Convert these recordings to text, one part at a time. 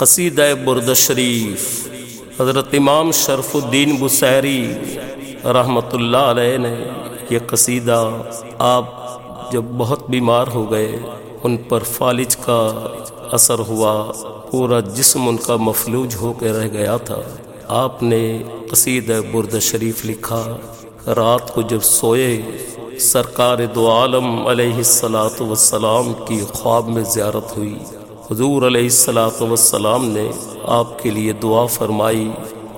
قصیدہ برد شریف، حضرت امام شرف الدین بسیری رحمۃ اللہ علیہ نے یہ قصیدہ آپ جب بہت بیمار ہو گئے، ان پر فالج کا اثر ہوا، پورا جسم ان کا مفلوج ہو کے رہ گیا تھا۔ آپ نے قصیدہ برد شریف لکھا، رات کو جب سوئے، سرکار دو عالم علیہ السلاۃ وسلام کی خواب میں زیارت ہوئی۔ حضور علیہ السلاۃ وسلام نے آپ کے لیے دعا فرمائی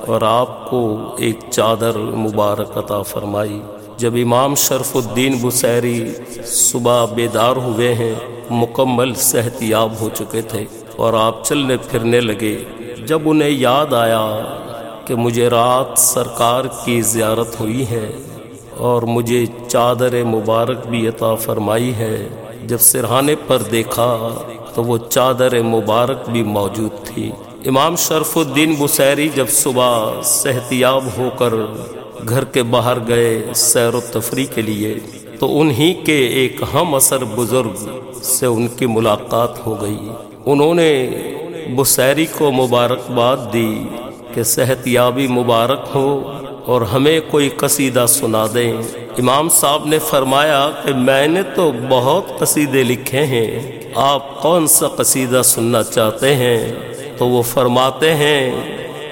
اور آپ کو ایک چادر مبارک عطا فرمائی۔ جب امام شرف الدین بسیری صبح بیدار ہوئے ہیں، مکمل صحت یاب ہو چکے تھے اور آپ چلنے پھرنے لگے۔ جب انہیں یاد آیا کہ مجھے رات سرکار کی زیارت ہوئی ہے اور مجھے چادر مبارک بھی عطا فرمائی ہے، جب سرہانے پر دیکھا تو وہ چادر مبارک بھی موجود تھی۔ امام شرف الدین بسیری جب صبح صحت یاب ہو کر گھر کے باہر گئے سیر و تفریح کے لیے، تو انہی کے ایک ہم اثر بزرگ سے ان کی ملاقات ہو گئی۔ انہوں نے بسیری کو مبارکباد دی کہ صحت یابی مبارک ہو اور ہمیں کوئی قصیدہ سنا دیں۔ امام صاحب نے فرمایا کہ میں نے تو بہت قصیدے لکھے ہیں۔ آپ کون سا قصیدہ سننا چاہتے ہیں؟ تو وہ فرماتے ہیں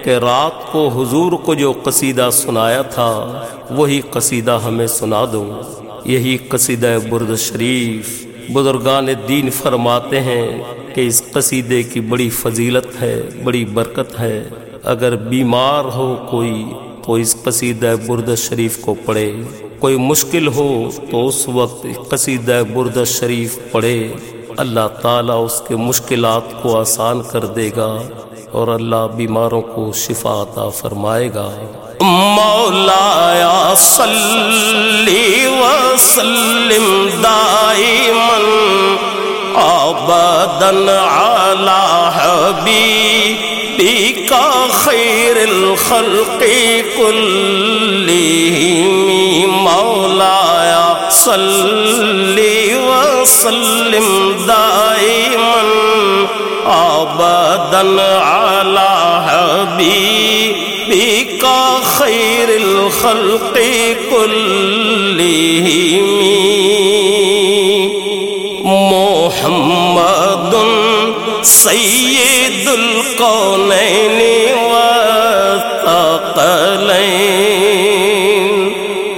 کہ رات کو حضور کو جو قصیدہ سنایا تھا، وہی قصیدہ ہمیں سنا دو۔ یہی قصیدہ برد شریف۔ بزرگان دین فرماتے ہیں کہ اس قصیدے کی بڑی فضیلت ہے، بڑی برکت ہے۔ اگر بیمار ہو کوئی تو اس قصیدہ برد شریف کو پڑھے۔ کوئی مشکل ہو تو اس وقت قصیدہ برد شریف پڑھے۔ اللہ تعالیٰ اس کے مشکلات کو آسان کر دے گا اور اللہ بیماروں کو شفا عطا فرمائے گا۔ مولا صلی وسلم دائما ابدا على حبيبك خير الخلق كلهم مولاي صلی وسلم دائما ابدا على حبيبك خير الخلق كلهم سید القونین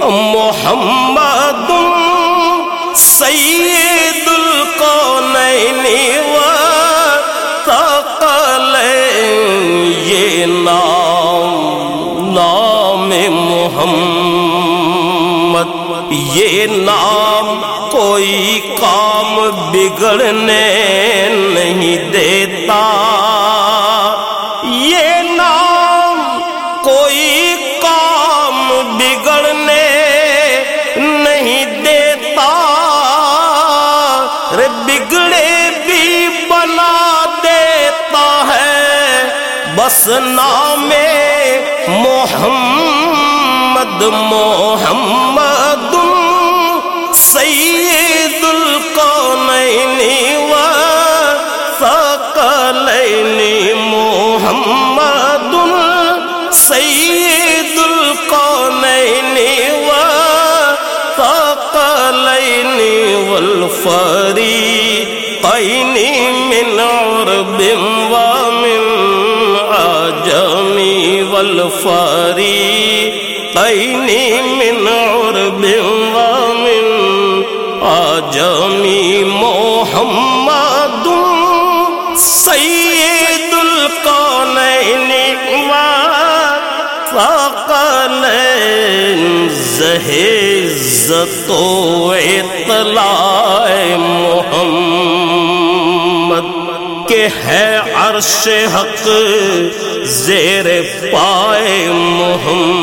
محمد سید القونین والثقلین یہ نام نام محمد. یہ نام کوئی کام بگڑنے نہیں دیتا۔ بس نام محمد محمد سید القونین والثقلین محمد سید القونین والثقلین والفریقین من عرب ومن والفریقین من عرب ومن آجمی محمد سید القونین والثقلین زہزت و کہ ہے عرش حق زیر پائے محمد۔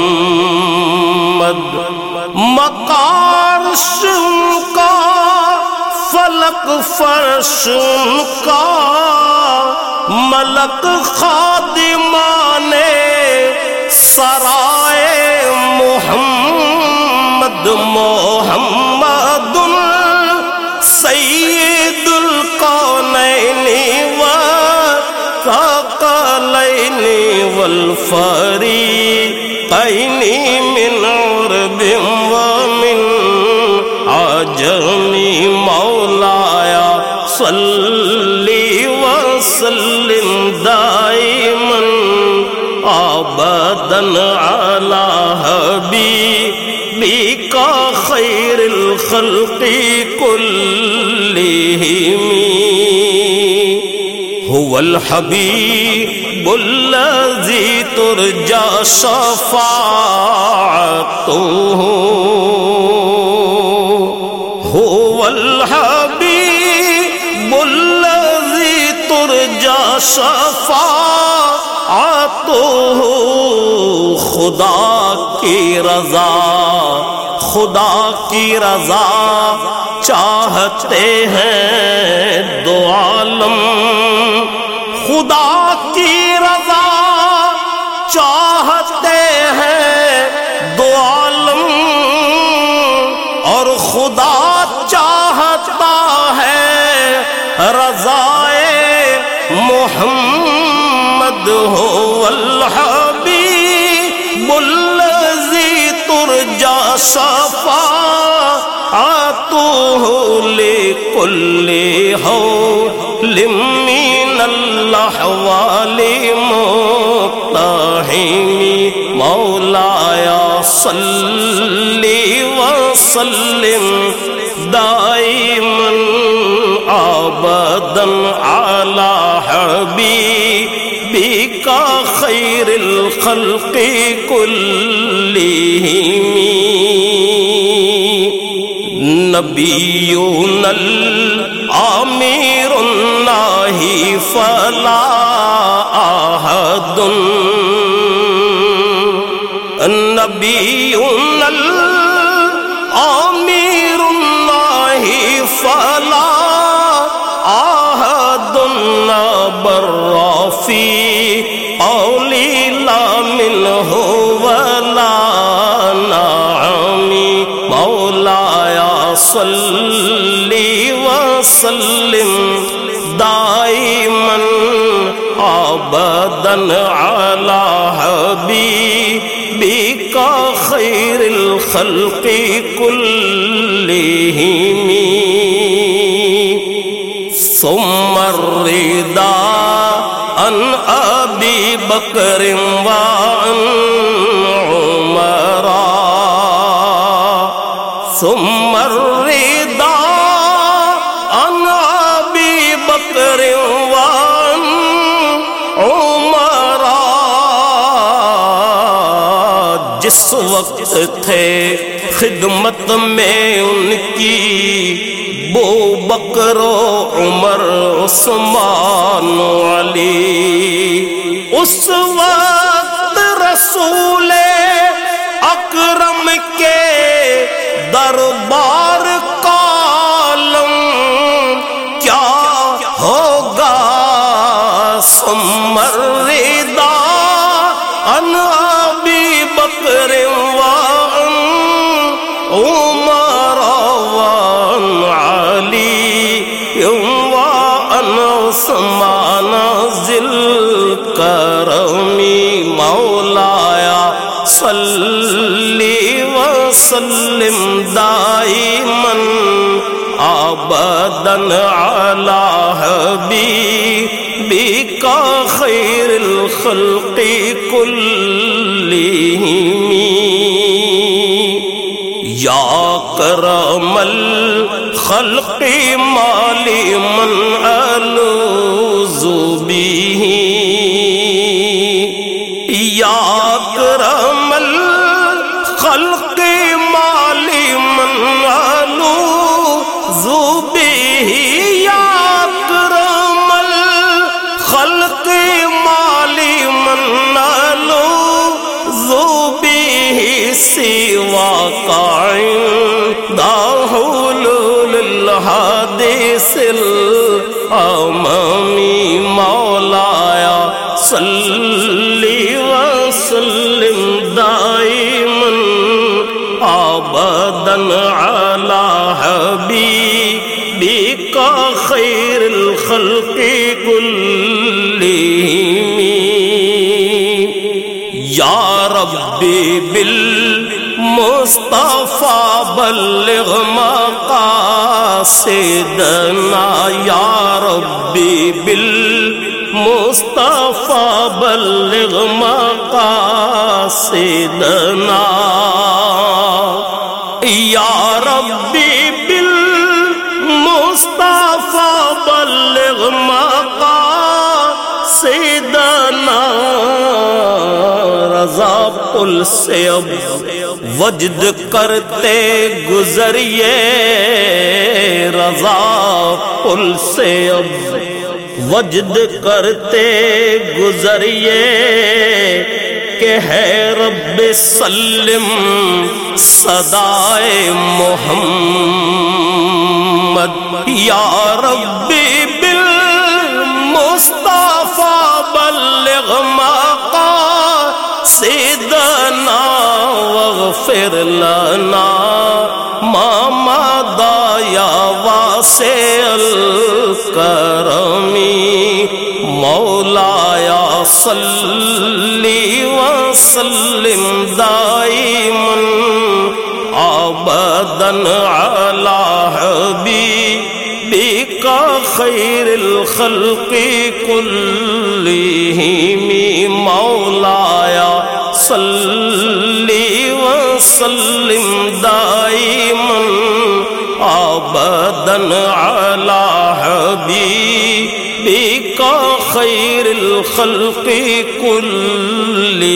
مکارش کا، فلک فرش کا۔ ملک خادمان سرائے محمد محمد سید والفريقين من عرب ومن عجم. مولاي صل وسلم دائما ابدا على حبيبك خير الخلق كلهم. هو الحبيب الذي ترجى شفاعته هو الحبيب الذي ترجى شفاعته خدا کی رضا، خدا کی رضا چاہتے ہیں دو عالم۔ خدا کی رضا چاہتے ہیں دو عالم، اور خدا چاہتا ہے رضائے محمد ہو الحبیب الذی ترجا شفاعته لكل حول من الأحوال مقتحم مولاي صل وسلم دائما ابدا على حبيبك خير الخلق كلهم نبينا الامير فلا احد نبينا الامير الناهي فلا احد بر في قولي لا منه ولا نعمي مولاي صل وسلم. ابدا على حبيبك خير الخلق كلهم ثم الرضا عن ابي بكر وعن عمر ثم الرضا عن ابي بكر وقت تھے خدمت میں ان کی۔ بو بکر و عمر، عثمان و علی۔ اس وقت رسول عمر وان علی وان عثمان ذل کرمی مولایا صلی وسلم دائما ابدا على حبيبك خير الخلق كلهم. يا الخلق مالی من علو صل وسلم دائما ابدا على حبيبك خير الخلق كلهم یا ربی بالمصطفى بلغ مقاصدنا۔ یا ربی بالمصطفى بلغ مقاصدنا یا ربی بالمصطفى بلغ مقاصدنا رضا پل سے اب وجد کرتے گزریے، رضا پل سے اب وجد کرتے گزریے کہ ہے رب سلم صدائے محمد۔ یا رب بالمصطفى بلغ مقاصدنا واغفر لنا ما مضى يا واسع الكرم مولاي صلي وسلم دائما ابدا على حبيبك خير الخلق كلهم مولاي صلي وسلم دائما ابدا على کا خیر الخلق کلی